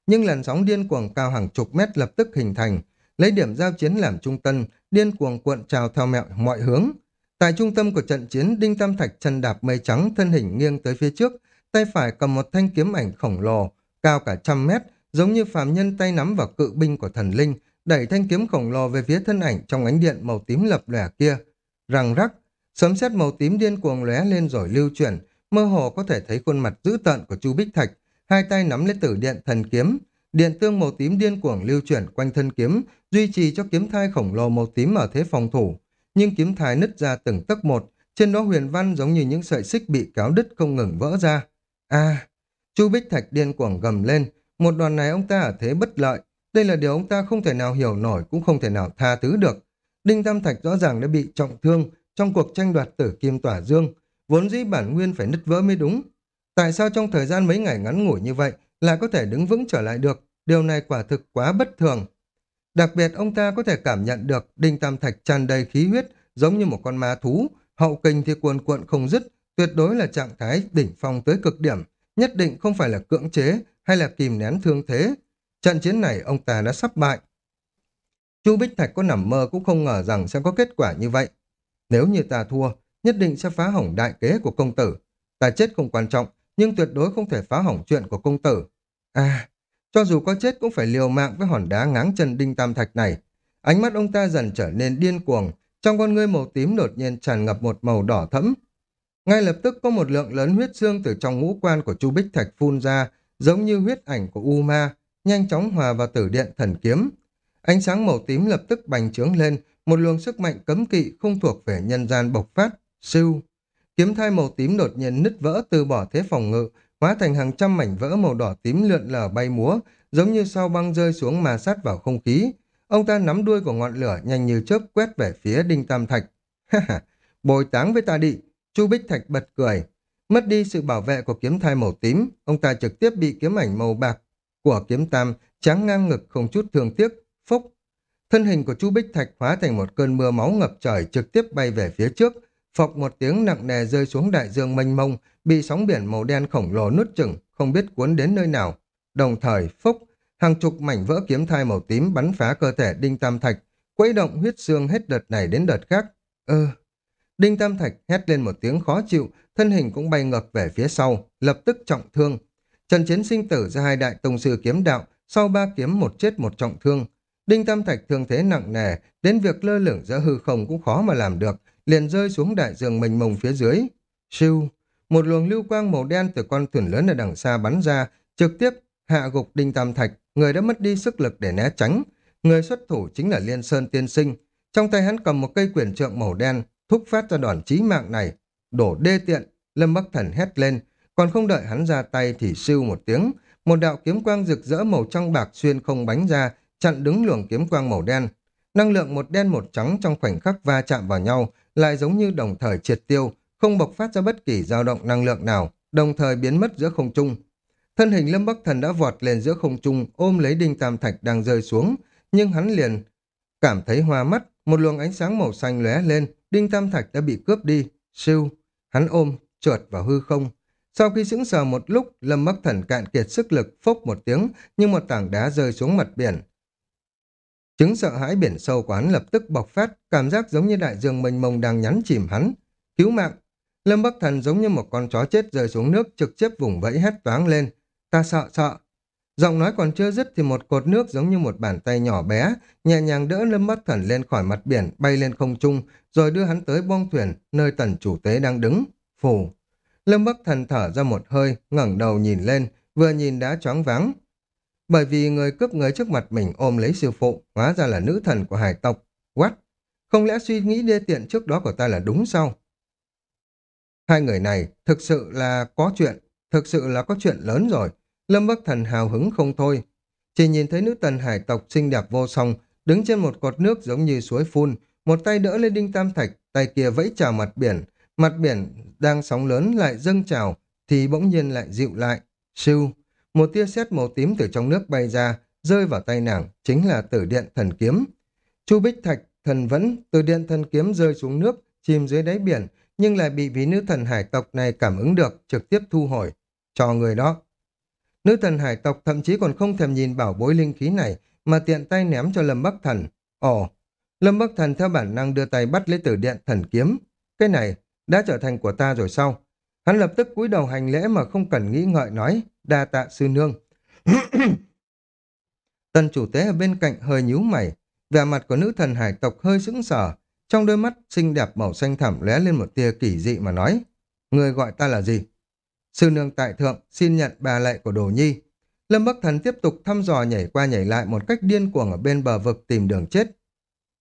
Nhưng làn sóng điên cuồng cao hàng chục mét lập tức hình thành, lấy điểm giao chiến làm trung tâm, điên cuồng cuộn trào theo mẹo mọi hướng. Tại trung tâm của trận chiến, Đinh Tam Thạch chân đạp mây trắng thân hình nghiêng tới phía trước, tay phải cầm một thanh kiếm ảnh khổng lồ, cao cả trăm mét, giống như phàm nhân tay nắm vào cự binh của thần linh, đẩy thanh kiếm khổng lồ về phía thân ảnh trong ánh điện màu tím lập lẻ kia. Răng rắc, sấm sét màu tím điên cuồng lóe lên rồi lưu chuyển, mơ hồ có thể thấy khuôn mặt dữ tợn của Chu Bích Thạch, hai tay nắm lấy tử điện thần kiếm, Điện tương màu tím điên cuồng lưu chuyển quanh thân kiếm, duy trì cho kiếm thai khổng lồ màu tím ở thế phòng thủ. Nhưng kiếm thai nứt ra từng tấc một, trên đó huyền văn giống như những sợi xích bị kéo đứt không ngừng vỡ ra. a Chu Bích Thạch điên cuồng gầm lên, một đoàn này ông ta ở thế bất lợi. Đây là điều ông ta không thể nào hiểu nổi cũng không thể nào tha thứ được. Đinh Tam Thạch rõ ràng đã bị trọng thương trong cuộc tranh đoạt tử kim tỏa dương. Vốn dĩ bản nguyên phải nứt vỡ mới đúng. Tại sao trong thời gian mấy ngày ngắn ngủi như vậy lại có thể đứng vững trở lại được? Điều này quả thực quá bất thường. Đặc biệt ông ta có thể cảm nhận được Đinh Tam Thạch tràn đầy khí huyết giống như một con ma thú, hậu kinh thì cuồn cuộn không dứt, tuyệt đối là trạng thái đỉnh phong tới cực điểm, nhất định không phải là cưỡng chế hay là kìm nén thương thế. Trận chiến này ông ta đã sắp bại. Chu Bích Thạch có nằm mơ cũng không ngờ rằng sẽ có kết quả như vậy. Nếu như ta thua, nhất định sẽ phá hỏng đại kế của công tử. Ta chết không quan trọng, nhưng tuyệt đối không thể phá hỏng chuyện của công tử. À, cho dù có chết cũng phải liều mạng với hòn đá ngáng chân đinh tam thạch này. Ánh mắt ông ta dần trở nên điên cuồng, trong con ngươi màu tím đột nhiên tràn ngập một màu đỏ thẫm. Ngay lập tức có một lượng lớn huyết xương từ trong ngũ quan của Chu Bích Thạch phun ra, giống như huyết ảnh của U Ma, nhanh chóng hòa vào tử điện thần kiếm. Ánh sáng màu tím lập tức bành trướng lên, một luồng sức mạnh cấm kỵ không thuộc về nhân gian bộc phát, siêu. Kiếm thai màu tím đột nhiên nứt vỡ từ bỏ thế phòng ngự, hóa thành hàng trăm mảnh vỡ màu đỏ tím lượn lờ bay múa, giống như sao băng rơi xuống mà sát vào không khí. Ông ta nắm đuôi của ngọn lửa nhanh như chớp quét về phía Đinh Tam Thạch. Ha ha, bồi táng với ta đi. Chu Bích Thạch bật cười. Mất đi sự bảo vệ của kiếm thai màu tím, ông ta trực tiếp bị kiếm ảnh màu bạc của kiếm tam trắng ngang ngực không chút thương tiếc, phốc. Thân hình của Chu Bích Thạch hóa thành một cơn mưa máu ngập trời trực tiếp bay về phía trước, phọc một tiếng nặng nề rơi xuống đại dương mênh mông, bị sóng biển màu đen khổng lồ nuốt chửng, không biết cuốn đến nơi nào. Đồng thời, phúc, hàng chục mảnh vỡ kiếm thai màu tím bắn phá cơ thể Đinh Tam Thạch, quấy động huyết xương hết đợt này đến đợt khác. Ơ... Đinh Tam Thạch hét lên một tiếng khó chịu, thân hình cũng bay ngược về phía sau, lập tức trọng thương. Trận chiến sinh tử giữa hai đại tông sư kiếm đạo, sau ba kiếm một chết một trọng thương. Đinh Tam Thạch thương thế nặng nề, đến việc lơ lửng giữa hư không cũng khó mà làm được, liền rơi xuống đại dương mênh mông phía dưới. Siêu, một luồng lưu quang màu đen từ con thuyền lớn ở đằng xa bắn ra, trực tiếp hạ gục Đinh Tam Thạch, người đã mất đi sức lực để né tránh. Người xuất thủ chính là Liên Sơn Tiên Sinh. Trong tay hắn cầm một cây quyển trượng màu đen, thúc phát ra đòn chí mạng này. Đổ đê tiện, Lâm Bắc Thần hét lên, còn không đợi hắn ra tay thì siêu một tiếng. Một đạo kiếm quang rực rỡ màu trong bạc xuyên không bánh ra, chặn đứng luồng kiếm quang màu đen. Năng lượng một đen một trắng trong khoảnh khắc va chạm vào nhau, lại giống như đồng thời triệt tiêu, không bộc phát ra bất kỳ dao động năng lượng nào, đồng thời biến mất giữa không trung. Thân hình Lâm Bắc Thần đã vọt lên giữa không trung, ôm lấy đinh tam thạch đang rơi xuống, nhưng hắn liền cảm thấy hoa mắt, một luồng ánh sáng màu xanh lóe lên, đinh tam thạch đã bị cướp đi, siêu, hắn ôm, trượt vào hư không. Sau khi sững sờ một lúc, Lâm Bắc Thần cạn kiệt sức lực, phốc một tiếng, như một tảng đá rơi xuống mặt biển. Chứng sợ hãi biển sâu quán lập tức bộc phát, cảm giác giống như đại dương mênh mông đang nhắn chìm hắn. Cứu mạng, Lâm Bắc Thần giống như một con chó chết rơi xuống nước trực tiếp vùng vẫy hét toáng lên. Ta sợ sợ. Giọng nói còn chưa dứt thì một cột nước giống như một bàn tay nhỏ bé, nhẹ nhàng đỡ Lâm Bắc Thần lên khỏi mặt biển, bay lên không trung, rồi đưa hắn tới bong thuyền, nơi tần chủ tế đang đứng. Phủ. Lâm Bắc Thần thở ra một hơi, ngẩng đầu nhìn lên, vừa nhìn đã choáng váng. Bởi vì người cướp người trước mặt mình ôm lấy sư phụ, hóa ra là nữ thần của hải tộc. What? Không lẽ suy nghĩ đê tiện trước đó của ta là đúng sao? Hai người này thực sự là có chuyện, thực sự là có chuyện lớn rồi. Lâm Bắc Thần hào hứng không thôi. Chỉ nhìn thấy nữ tần hải tộc xinh đẹp vô song, đứng trên một cột nước giống như suối phun, một tay đỡ lên đinh tam thạch, tay kia vẫy chào mặt biển. Mặt biển đang sóng lớn lại dâng trào, thì bỗng nhiên lại dịu lại. Siêu, một tia sét màu tím từ trong nước bay ra, rơi vào tay nàng, chính là tử điện thần kiếm. Chu Bích Thạch, thần vẫn, từ điện thần kiếm rơi xuống nước, chìm dưới đáy biển, nhưng lại bị vị nữ thần hải tộc này cảm ứng được, trực tiếp thu hồi, cho người đó. Nữ thần hải tộc thậm chí còn không thèm nhìn bảo bối linh khí này, mà tiện tay ném cho Lâm Bắc Thần. Ồ, Lâm Bắc Thần theo bản năng đưa tay bắt lấy tử điện thần kiếm. Cái này đã trở thành của ta rồi sao? Hắn lập tức cúi đầu hành lễ mà không cần nghĩ ngợi nói, đa tạ sư nương. [clears throat] Tần chủ tế ở bên cạnh hơi nhíu mày, vẻ mặt của nữ thần hải tộc hơi sững sờ, trong đôi mắt xinh đẹp màu xanh thẳm lóe lên một tia kỳ dị mà nói, người gọi ta là gì? Sư nương tại thượng xin nhận bà lệ của Đồ Nhi. Lâm Bắc Thần tiếp tục thăm dò nhảy qua nhảy lại một cách điên cuồng ở bên bờ vực tìm đường chết.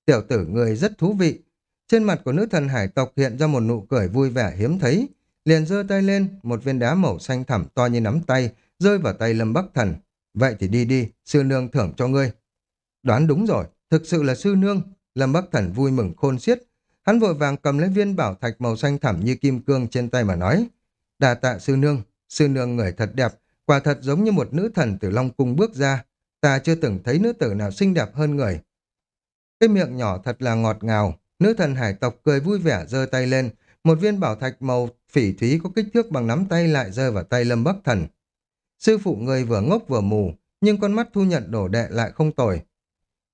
Tiểu tử người rất thú vị. Trên mặt của nữ thần hải tộc hiện ra một nụ cười vui vẻ hiếm thấy. Liền giơ tay lên, một viên đá màu xanh thẳm to như nắm tay, rơi vào tay Lâm Bắc Thần. Vậy thì đi đi, sư nương thưởng cho ngươi. Đoán đúng rồi, thực sự là sư nương. Lâm Bắc Thần vui mừng khôn xiết. Hắn vội vàng cầm lấy viên bảo thạch màu xanh thẳm như kim cương trên tay mà nói. Đà tạ sư nương, sư nương người thật đẹp, quả thật giống như một nữ thần từ Long Cung bước ra. Ta chưa từng thấy nữ tử nào xinh đẹp hơn người. Cái miệng nhỏ thật là ngọt ngào, nữ thần hải tộc cười vui vẻ giơ tay lên, một viên bảo thạch màu phỉ thúy có kích thước bằng nắm tay lại rơi vào tay Lâm Bắc Thần. Sư phụ người vừa ngốc vừa mù, nhưng con mắt thu nhận đổ đệ lại không tồi.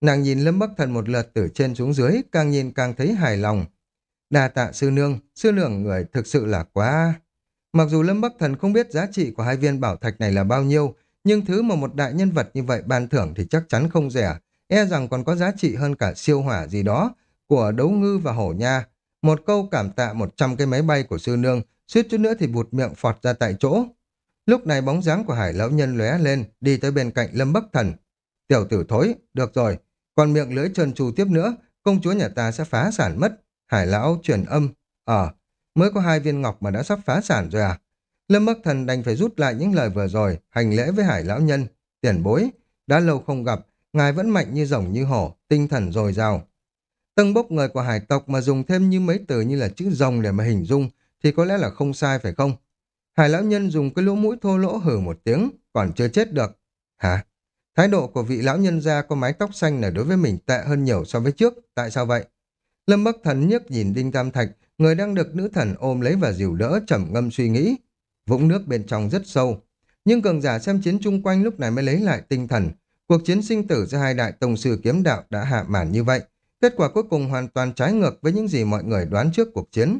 Nàng nhìn Lâm Bắc Thần một lượt từ trên xuống dưới, càng nhìn càng thấy hài lòng. Đà tạ sư nương, sư nương người thực sự là quá... Mặc dù Lâm Bắc Thần không biết giá trị của hai viên bảo thạch này là bao nhiêu, nhưng thứ mà một đại nhân vật như vậy ban thưởng thì chắc chắn không rẻ, e rằng còn có giá trị hơn cả siêu hỏa gì đó của đấu ngư và hổ nha. Một câu cảm tạ một trăm cái máy bay của sư nương, suýt chút nữa thì bụt miệng phọt ra tại chỗ. Lúc này bóng dáng của hải lão nhân lóe lên, đi tới bên cạnh Lâm Bắc Thần. Tiểu tử thối, được rồi, còn miệng lưỡi trần tru tiếp nữa, công chúa nhà ta sẽ phá sản mất. Hải lão truyền âm, ờ, mới có hai viên ngọc mà đã sắp phá sản rồi à? Lâm Bắc Thần đành phải rút lại những lời vừa rồi, hành lễ với hải lão nhân, tiền bối. Đã lâu không gặp, ngài vẫn mạnh như rồng như hổ, tinh thần dồi dào. Tầng bốc người của hải tộc mà dùng thêm như mấy từ như là chữ rồng để mà hình dung thì có lẽ là không sai phải không? Hải lão nhân dùng cái lỗ mũi thô lỗ hử một tiếng, còn chưa chết được. Hả? Thái độ của vị lão nhân gia có mái tóc xanh này đối với mình tệ hơn nhiều so với trước, tại sao vậy? Lâm Bắc Thần nhức nhìn Đinh Tam Thạch, người đang được nữ thần ôm lấy và dìu đỡ trầm ngâm suy nghĩ. Vũng nước bên trong rất sâu. Nhưng cường giả xem chiến chung quanh lúc này mới lấy lại tinh thần. Cuộc chiến sinh tử giữa hai đại tông sư kiếm đạo đã hạ màn như vậy. Kết quả cuối cùng hoàn toàn trái ngược với những gì mọi người đoán trước cuộc chiến.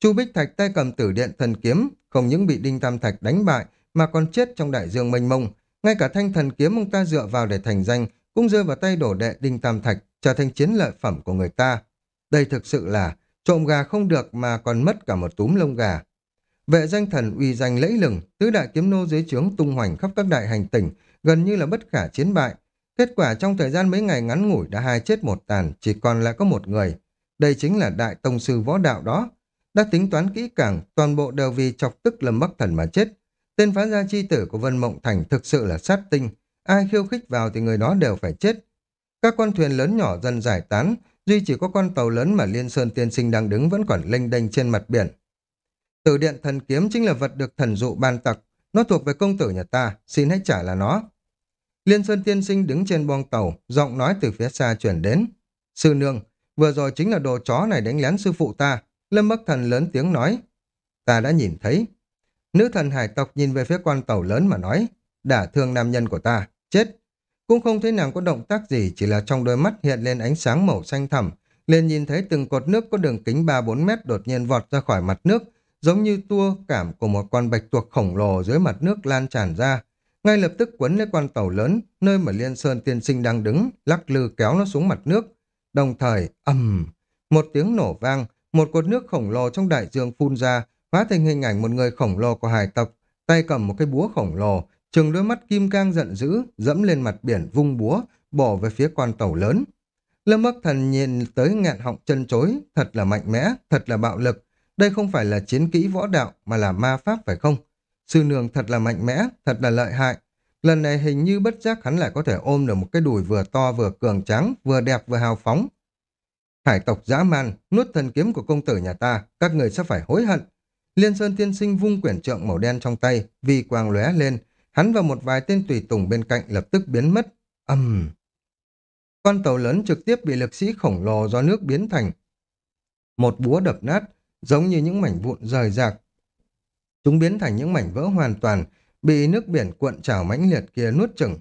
Chu Bích Thạch tay cầm tử điện thần kiếm, không những bị Đinh Tam Thạch đánh bại, mà còn chết trong đại dương mênh mông. Ngay cả thanh thần kiếm ông ta dựa vào để thành danh, cũng rơi vào tay đổ đệ Đinh Tam Thạch, trở thành chiến lợi phẩm của người ta. Đây thực sự là trộm gà không được mà còn mất cả một túm lông gà. Vệ danh thần uy danh lẫy lừng, tứ đại kiếm nô dưới trướng tung hoành khắp các đại hành tỉnh, gần như là bất khả chiến bại. Kết quả trong thời gian mấy ngày ngắn ngủi đã hai chết một tàn, chỉ còn lại có một người. Đây chính là đại tông sư võ đạo đó. Đã tính toán kỹ càng, toàn bộ đều vì chọc tức lâm bắc thần mà chết. Tên phá gia chi tử của Vân Mộng Thành thực sự là sát tinh. Ai khiêu khích vào thì người đó đều phải chết. Các con thuyền lớn nhỏ dần giải tán, duy chỉ có con tàu lớn mà Liên Sơn Tiên Sinh đang đứng vẫn còn lênh đênh trên mặt biển. Tử điện thần kiếm chính là vật được thần dụ ban tặc, nó thuộc về công tử nhà ta, xin hãy trả là nó. Liên Sơn Tiên Sinh đứng trên boong tàu, giọng nói từ phía xa chuyển đến. Sư nương, vừa rồi chính là đồ chó này đánh lén sư phụ ta. Lâm Bắc Thần lớn tiếng nói. Ta đã nhìn thấy. Nữ thần hải tộc nhìn về phía con tàu lớn mà nói. Đả thương nam nhân của ta, chết. Cũng không thấy nàng có động tác gì, chỉ là trong đôi mắt hiện lên ánh sáng màu xanh thẳm. liền nhìn thấy từng cột nước có đường kính 3-4 mét đột nhiên vọt ra khỏi mặt nước, giống như tua cảm của một con bạch tuộc khổng lồ dưới mặt nước lan tràn ra. Ngay lập tức quấn lấy con tàu lớn, nơi mà Liên Sơn tiên sinh đang đứng, lắc lư kéo nó xuống mặt nước. Đồng thời, ầm, một tiếng nổ vang, một cột nước khổng lồ trong đại dương phun ra, hóa thành hình ảnh một người khổng lồ của hải tộc, tay cầm một cái búa khổng lồ, trừng đôi mắt kim cang giận dữ, dẫm lên mặt biển vung búa, bỏ về phía con tàu lớn. Lâm Bắc Thần nhìn tới nghẹn họng chân chối, thật là mạnh mẽ, thật là bạo lực. Đây không phải là chiến kỹ võ đạo mà là ma pháp phải không? Sư nương thật là mạnh mẽ, thật là lợi hại. Lần này hình như bất giác hắn lại có thể ôm được một cái đùi vừa to vừa cường tráng, vừa đẹp vừa hào phóng. Hải tộc dã man, nuốt thần kiếm của công tử nhà ta, các người sẽ phải hối hận. Liên Sơn tiên sinh vung quyển trượng màu đen trong tay, vì quang lóe lên, hắn và một vài tên tùy tùng bên cạnh lập tức biến mất. Âm! Con tàu lớn trực tiếp bị lực sĩ khổng lồ do nước biến thành. Một búa đập nát, giống như những mảnh vụn rời rạc. Chúng biến thành những mảnh vỡ hoàn toàn, bị nước biển cuộn trào mãnh liệt kia nuốt chửng.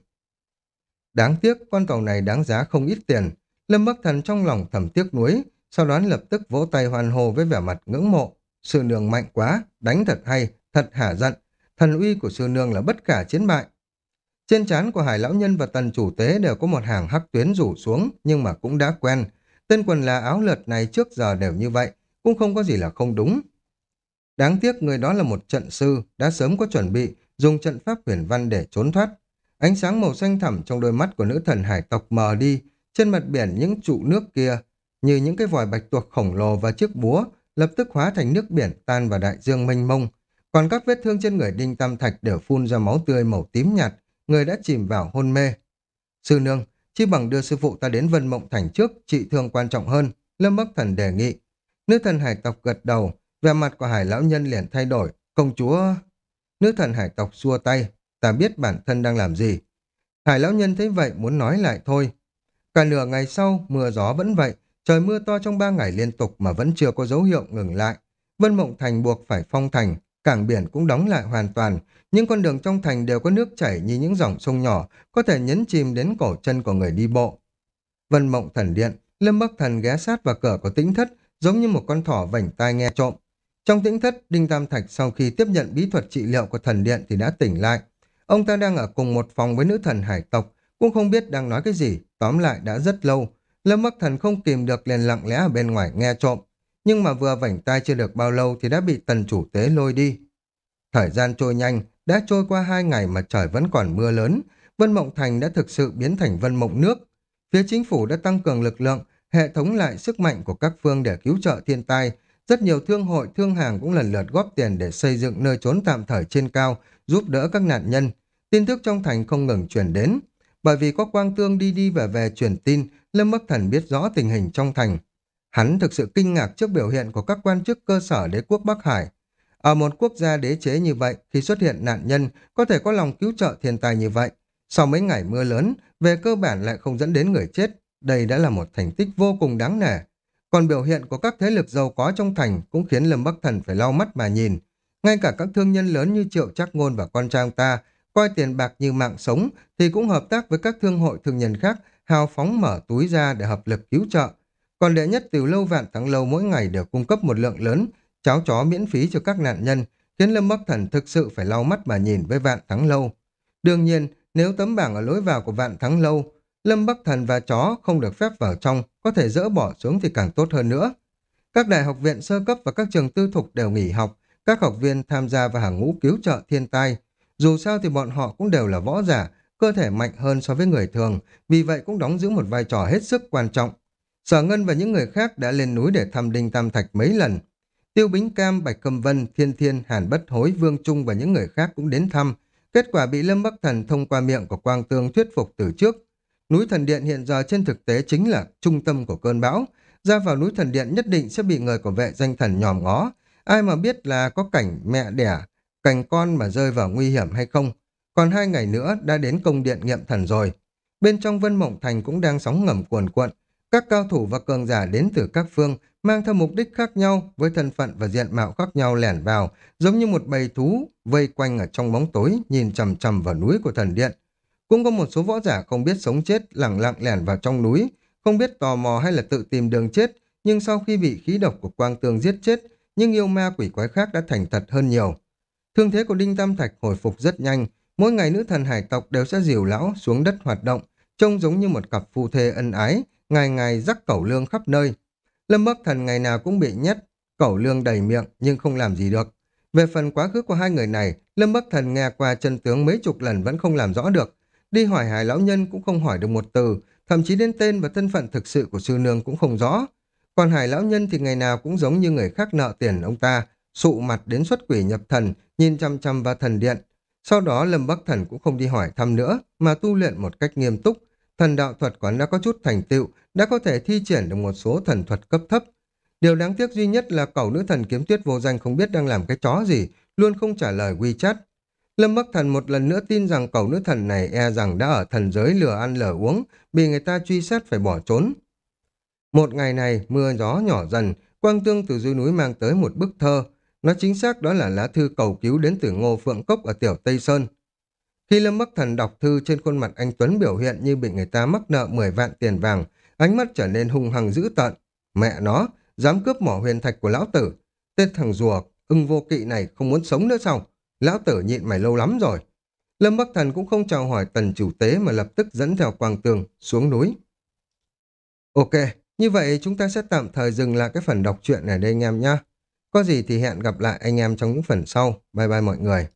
Đáng tiếc, con tàu này đáng giá không ít tiền. Lâm Bắc Thần trong lòng thầm tiếc nuối, sau đó lập tức vỗ tay hoàn hồ với vẻ mặt ngưỡng mộ. Sự nương mạnh quá, đánh thật hay, thật hả giận. Thần uy của sư nương là bất khả chiến bại. Trên trán của hải lão nhân và tần chủ tế đều có một hàng hắc tuyến rủ xuống, nhưng mà cũng đã quen. Tên quần là áo lợt này trước giờ đều như vậy, cũng không có gì là không đúng. Đáng tiếc người đó là một trận sư, đã sớm có chuẩn bị, dùng trận pháp huyền văn để trốn thoát. Ánh sáng màu xanh thẳm trong đôi mắt của nữ thần hải tộc mờ đi, trên mặt biển những trụ nước kia, như những cái vòi bạch tuộc khổng lồ và chiếc búa, lập tức hóa thành nước biển tan vào đại dương mênh mông. Còn các vết thương trên người Đinh Tam Thạch đều phun ra máu tươi màu tím nhạt, người đã chìm vào hôn mê. Sư nương, chi bằng đưa sư phụ ta đến Vân Mộng Thành trước, trị thương quan trọng hơn, Lâm Bắc Thần đề nghị. Nữ thần hải tộc gật đầu, vẻ mặt của hải lão nhân liền thay đổi, công chúa... Nữ thần hải tộc xua tay, ta biết bản thân đang làm gì. Hải lão nhân thấy vậy muốn nói lại thôi. Cả nửa ngày sau, mưa gió vẫn vậy, trời mưa to trong ba ngày liên tục mà vẫn chưa có dấu hiệu ngừng lại. Vân Mộng Thành buộc phải phong thành, cảng biển cũng đóng lại hoàn toàn, những con đường trong thành đều có nước chảy như những dòng sông nhỏ, có thể nhấn chìm đến cổ chân của người đi bộ. Vân Mộng Thần Điện, Lâm Bắc Thần ghé sát vào cửa của tĩnh thất, giống như một con thỏ vảnh tai nghe trộm. Trong tĩnh thất, Đinh Tam Thạch sau khi tiếp nhận bí thuật trị liệu của thần điện thì đã tỉnh lại. Ông ta đang ở cùng một phòng với nữ thần hải tộc, cũng không biết đang nói cái gì, tóm lại đã rất lâu. Lâm Bắc Thần không kìm được liền lặng lẽ ở bên ngoài nghe trộm. Nhưng mà vừa vảnh tai chưa được bao lâu thì đã bị tần chủ tế lôi đi. Thời gian trôi nhanh, đã trôi qua hai ngày mà trời vẫn còn mưa lớn. Vân Mộng Thành đã thực sự biến thành Vân Mộng Nước. Phía chính phủ đã tăng cường lực lượng, hệ thống lại sức mạnh của các phương để cứu trợ thiên tai. Rất nhiều thương hội, thương hàng cũng lần lượt góp tiền để xây dựng nơi trốn tạm thời trên cao, giúp đỡ các nạn nhân. Tin tức trong thành không ngừng truyền đến. Bởi vì có quang tương đi đi và về truyền tin, Lâm Bắc Thần biết rõ tình hình trong thành. Hắn thực sự kinh ngạc trước biểu hiện của các quan chức cơ sở đế quốc Bắc Hải. Ở một quốc gia đế chế như vậy, khi xuất hiện nạn nhân, có thể có lòng cứu trợ thiên tai như vậy. Sau mấy ngày mưa lớn, về cơ bản lại không dẫn đến người chết. Đây đã là một thành tích vô cùng đáng nể. Còn biểu hiện của các thế lực giàu có trong thành cũng khiến Lâm Bắc Thần phải lau mắt mà nhìn. Ngay cả các thương nhân lớn như Triệu Trác Ngôn và con trai ta, coi tiền bạc như mạng sống, thì cũng hợp tác với các thương hội thương nhân khác, hào phóng mở túi ra để hợp lực cứu trợ. Còn đệ nhất từ lâu vạn thắng lâu mỗi ngày đều cung cấp một lượng lớn cháo chó miễn phí cho các nạn nhân, khiến Lâm Bắc Thần thực sự phải lau mắt mà nhìn với vạn thắng lâu. Đương nhiên, nếu tấm bảng ở lối vào của vạn thắng lâu, Lâm Bắc Thần và chó không được phép vào trong, có thể dỡ bỏ xuống thì càng tốt hơn nữa. Các đại học viện sơ cấp và các trường tư thục đều nghỉ học, các học viên tham gia vào hàng ngũ cứu trợ thiên tai. Dù sao thì bọn họ cũng đều là võ giả, cơ thể mạnh hơn so với người thường, vì vậy cũng đóng giữ một vai trò hết sức quan trọng. Sở Ngân và những người khác đã lên núi để thăm Đinh Tam Thạch mấy lần, Tiêu Bính Cam, Bạch Cầm Vân, Thiên Thiên, Hàn Bất Hối, Vương Trung và những người khác cũng đến thăm. Kết quả bị Lâm Bắc Thần thông qua miệng của Quang Tương thuyết phục từ trước. Núi Thần Điện hiện giờ trên thực tế chính là trung tâm của cơn bão. Ra vào núi Thần Điện nhất định sẽ bị người của vệ danh thần nhòm ngó. Ai mà biết là có cảnh mẹ đẻ, cảnh con mà rơi vào nguy hiểm hay không. Còn hai ngày nữa đã đến công điện nghiệm thần rồi. Bên trong Vân Mộng Thành cũng đang sóng ngầm cuồn cuộn. Các cao thủ và cường giả đến từ các phương mang theo mục đích khác nhau với thân phận và diện mạo khác nhau lẻn vào, giống như một bầy thú vây quanh ở trong bóng tối nhìn chầm chầm vào núi của thần điện. Cũng có một số võ giả không biết sống chết lẳng lặng lẻn vào trong núi, không biết tò mò hay là tự tìm đường chết, nhưng sau khi bị khí độc của quang tường giết chết, nhưng yêu ma quỷ quái khác đã thành thật hơn nhiều. Thương thế của Đinh Tam Thạch hồi phục rất nhanh, mỗi ngày nữ thần hải tộc đều sẽ dìu lão xuống đất hoạt động, trông giống như một cặp phu thê ân ái, ngày ngày rắc cẩu lương khắp nơi. Lâm Bắc Thần ngày nào cũng bị nhét, cẩu lương đầy miệng nhưng không làm gì được. Về phần quá khứ của hai người này, Lâm Bắc Thần nghe qua chân tướng mấy chục lần vẫn không làm rõ được. Đi hỏi hải lão nhân cũng không hỏi được một từ, thậm chí đến tên và thân phận thực sự của sư nương cũng không rõ. Còn hải lão nhân thì ngày nào cũng giống như người khác nợ tiền ông ta, sụ mặt đến xuất quỷ nhập thần, nhìn chăm chăm vào thần điện. Sau đó Lâm Bắc Thần cũng không đi hỏi thăm nữa, mà tu luyện một cách nghiêm túc. Thần đạo thuật của đã có chút thành tựu, đã có thể thi triển được một số thần thuật cấp thấp. Điều đáng tiếc duy nhất là cẩu nữ thần kiếm tuyết vô danh không biết đang làm cái chó gì, luôn không trả lời WeChat. Lâm Bắc Thần một lần nữa tin rằng cẩu nữ thần này e rằng đã ở thần giới lừa ăn lừa uống, bị người ta truy xét phải bỏ trốn. Một ngày này, mưa gió nhỏ dần, Quang Tương từ dưới núi mang tới một bức thơ. Nó chính xác đó là lá thư cầu cứu đến từ Ngô Phượng Cốc ở Tiểu Tây Sơn. Khi Lâm Bắc Thần đọc thư trên khuôn mặt anh Tuấn biểu hiện như bị người ta mắc nợ 10 vạn tiền vàng, ánh mắt trở nên hung hăng dữ tợn. Mẹ nó, dám cướp mỏ huyền thạch của lão tử. Tên thằng rùa, ưng vô kỵ này không muốn sống nữa sao? Lão tử nhịn mày lâu lắm rồi. Lâm Bắc Thần cũng không chào hỏi tần chủ tế mà lập tức dẫn theo quang tường xuống núi. Ok, như vậy chúng ta sẽ tạm thời dừng lại cái phần đọc truyện này đây anh em nhé. Có gì thì hẹn gặp lại anh em trong những phần sau. Bye bye mọi người.